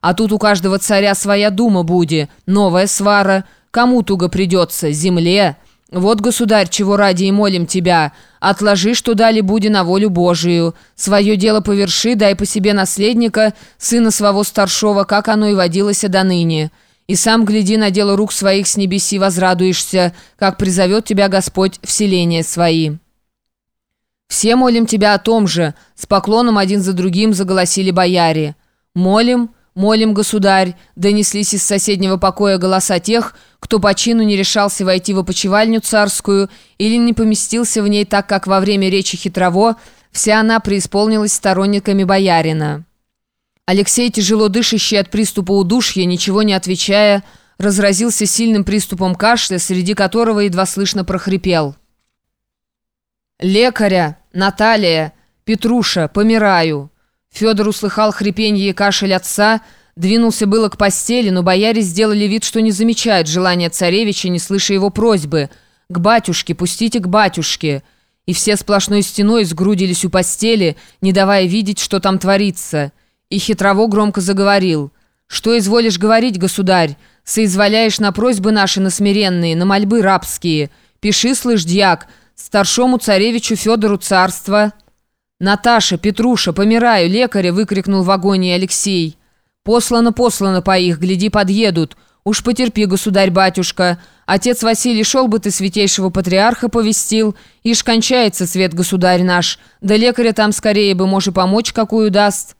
А тут у каждого царя своя дума будет, новая свара. Кому туго придется? Земле. Вот, государь, чего ради и молим тебя. Отложи, что дали буди на волю Божию. Свое дело поверши, дай по себе наследника, сына своего старшего, как оно и водилось до ныне. И сам гляди на дело рук своих с небеси возрадуешься, как призовет тебя Господь в селение свои». «Все молим тебя о том же», — с поклоном один за другим заголосили бояре. «Молим, молим, государь», — донеслись из соседнего покоя голоса тех, кто по чину не решался войти в опочивальню царскую или не поместился в ней так, как во время речи хитрово вся она преисполнилась сторонниками боярина. Алексей, тяжело дышащий от приступа удушья, ничего не отвечая, разразился сильным приступом кашля, среди которого едва слышно прохрипел. «Лекаря! Наталья! Петруша! Помираю!» Федор услыхал хрипенье и кашель отца, двинулся было к постели, но бояре сделали вид, что не замечают желания царевича, не слыша его просьбы. «К батюшке! Пустите к батюшке!» И все сплошной стеной сгрудились у постели, не давая видеть, что там творится. И хитрово громко заговорил. «Что изволишь говорить, государь? Соизволяешь на просьбы наши насмиренные, на мольбы рабские. Пиши, слышь, дьяк, старшому царевичу Федору царство». «Наташа, Петруша, помираю, лекаря!» — выкрикнул в агонии Алексей. «Послано, послано по их, гляди, подъедут. Уж потерпи, государь-батюшка. Отец Василий шел бы ты святейшего патриарха повестил. Ишь кончается свет, государь наш. Да лекаря там скорее бы, может, помочь какую даст».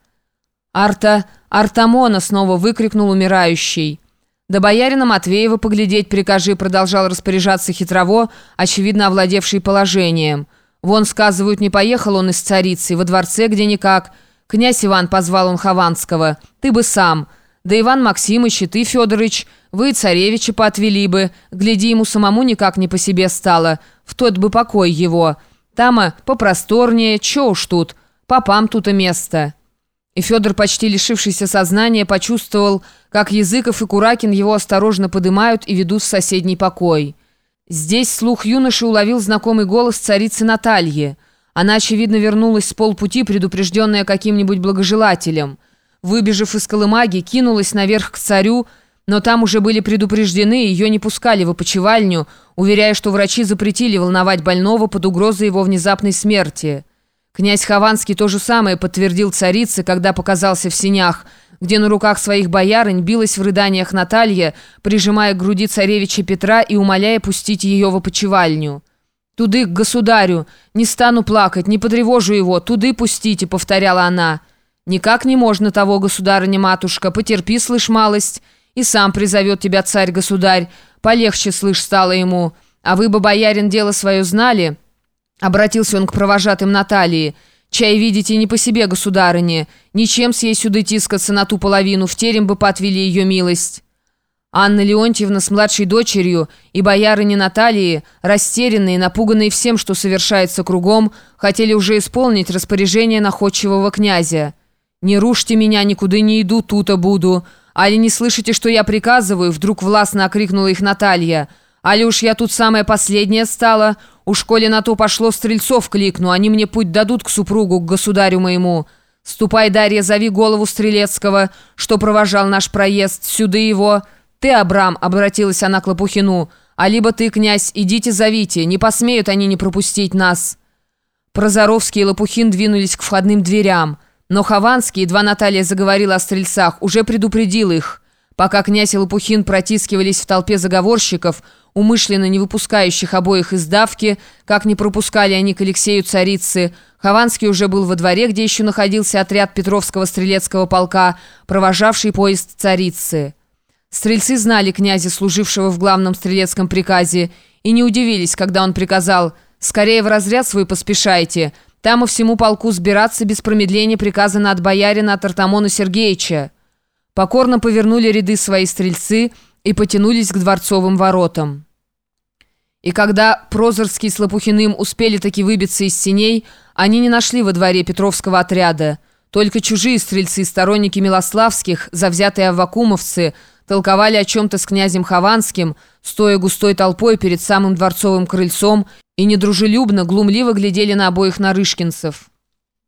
«Арта... Артамона!» — снова выкрикнул умирающий. «Да боярина Матвеева поглядеть прикажи», — продолжал распоряжаться хитрово, очевидно овладевший положением. «Вон, сказывают, не поехал он из царицы, во дворце где-никак. Князь Иван позвал он Хованского. Ты бы сам. Да Иван Максимыч и ты, Федорович, вы царевича поотвели бы. Гляди, ему самому никак не по себе стало. В тот бы покой его. Тама попросторнее, чё уж тут. Попам тут и место». И Федор, почти лишившийся сознания, почувствовал, как Языков и Куракин его осторожно подымают и ведут в соседний покой. Здесь слух юноши уловил знакомый голос царицы Натальи. Она, очевидно, вернулась с полпути, предупрежденная каким-нибудь благожелателем. Выбежав из колымаги, кинулась наверх к царю, но там уже были предупреждены, ее не пускали в опочивальню, уверяя, что врачи запретили волновать больного под угрозой его внезапной смерти. Князь Хованский то же самое подтвердил царице, когда показался в синях, где на руках своих боярынь билась в рыданиях Наталья, прижимая к груди царевича Петра и умоляя пустить ее в опочивальню. «Туды, к государю! Не стану плакать, не потревожу его, туды пустите!» — повторяла она. «Никак не можно того, государыня-матушка, потерпи, слышь, малость, и сам призовет тебя царь-государь, полегче, слышь, стало ему. А вы бы, боярин, дело свое знали?» Обратился он к провожатым Натальи. «Чай, видите, не по себе, государыне. Ничем с ей сюда тискаться на ту половину, в терем бы поотвели ее милость». Анна Леонтьевна с младшей дочерью и боярыни Натальи, растерянные, напуганные всем, что совершается кругом, хотели уже исполнить распоряжение находчивого князя. «Не рушьте меня, никуда не иду, тута буду. Али не слышите, что я приказываю?» Вдруг властно окрикнула их Наталья. «Али уж я тут самая последняя стала?» У коли на то пошло, стрельцов кликну, они мне путь дадут к супругу, к государю моему. Ступай, Дарья, зови голову Стрелецкого, что провожал наш проезд, сюда его. Ты, Абрам, обратилась она к Лопухину, а либо ты, князь, идите зовите, не посмеют они не пропустить нас». Прозоровский и Лопухин двинулись к входным дверям, но Хованский, едва Наталья заговорила о стрельцах, уже предупредил их. Пока князь и Лопухин протискивались в толпе заговорщиков, умышленно не выпускающих обоих из давки, как не пропускали они к Алексею царицы. Хованский уже был во дворе, где еще находился отряд Петровского стрелецкого полка, провожавший поезд царицы. Стрельцы знали князя, служившего в главном стрелецком приказе, и не удивились, когда он приказал «Скорее в разряд свой поспешайте, там и всему полку сбираться без промедления приказано от боярина от Артамона Сергеевича». Покорно повернули ряды свои стрельцы – и потянулись к дворцовым воротам. И когда Прозорский с Лопухиным успели таки выбиться из синей, они не нашли во дворе Петровского отряда. Только чужие стрельцы, сторонники Милославских, завзятые аввакумовцы, толковали о чем-то с князем Хованским, стоя густой толпой перед самым дворцовым крыльцом и недружелюбно, глумливо глядели на обоих нарышкинцев.